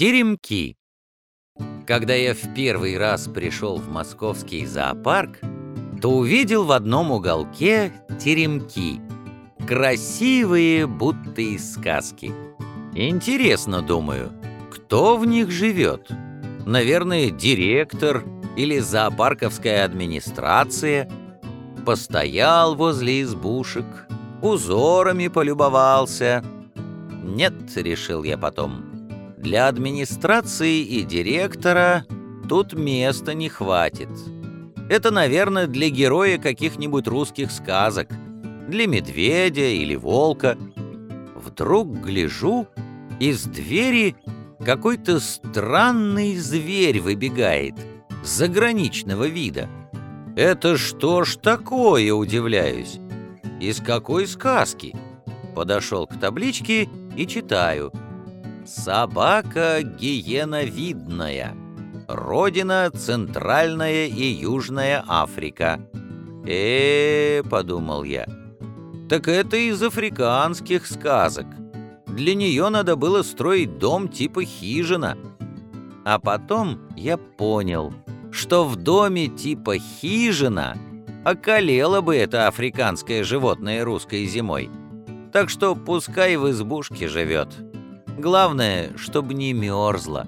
Теремки. Когда я в первый раз пришел в московский зоопарк, то увидел в одном уголке теремки. Красивые, будто из сказки. Интересно, думаю, кто в них живет? Наверное, директор или зоопарковская администрация. Постоял возле избушек, узорами полюбовался. Нет, решил я потом, для администрации и директора тут места не хватит. Это, наверное, для героя каких-нибудь русских сказок, для медведя или волка. Вдруг гляжу, из двери какой-то странный зверь выбегает, заграничного вида. Это что ж такое, удивляюсь? Из какой сказки? Подошел к табличке и читаю – Собака гиеновидная. Родина Центральная и Южная Африка. Э, -э, подумал я. Так это из африканских сказок. Для нее надо было строить дом типа хижина. А потом я понял, что в доме типа хижина околело бы это африканское животное русской зимой. Так что пускай в избушке живет. Главное, чтобы не мерзла.